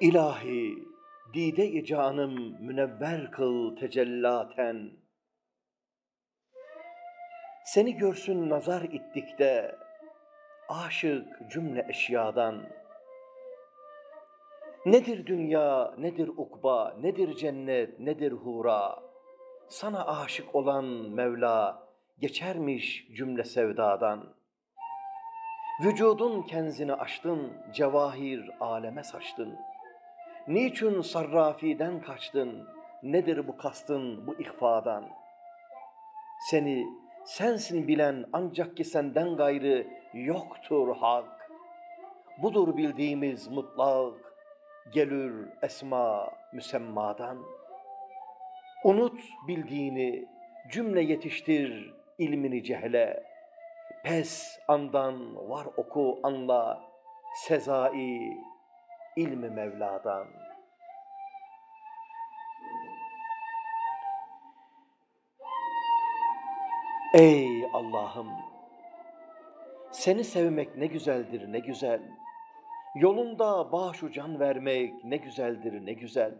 İlahi, dide-i canım münevver kıl tecellaten. Seni görsün nazar ittikte, aşık cümle eşyadan. Nedir dünya, nedir ukba, nedir cennet, nedir hura? Sana aşık olan Mevla, geçermiş cümle sevdadan. Vücudun kenzini açtın, cevahir aleme saçtın. Niçin sarrafiden kaçtın? Nedir bu kastın, bu ihfadan? Seni sensin bilen ancak ki senden gayrı yoktur hak. Budur bildiğimiz mutlak, gelür esma müsemmadan. Unut bildiğini, cümle yetiştir ilmini cehle. Pes andan var oku anla, sezai ilmi Mevla'dan. Ey Allah'ım! Seni sevmek ne güzeldir, ne güzel. Yolunda başu can vermek ne güzeldir, ne güzel.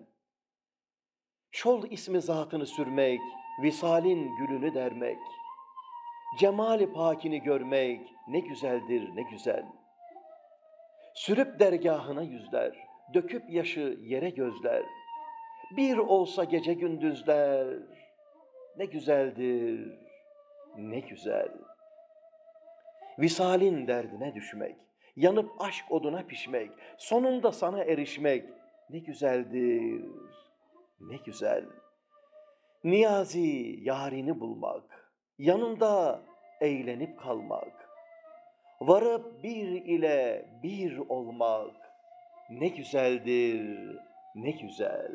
Şol ismi zatını sürmek, visalin gülünü dermek. Cemali pakini görmek ne güzeldir, ne güzel. Sürüp dergahına yüzler, döküp yaşı yere gözler. Bir olsa gece gündüzler, ne güzeldir, ne güzel. Visalin derdine düşmek, yanıp aşk oduna pişmek, sonunda sana erişmek ne güzeldir, ne güzel. Niyazi yarini bulmak, yanında eğlenip kalmak, varıp bir ile bir olmak ne güzeldir, ne güzel.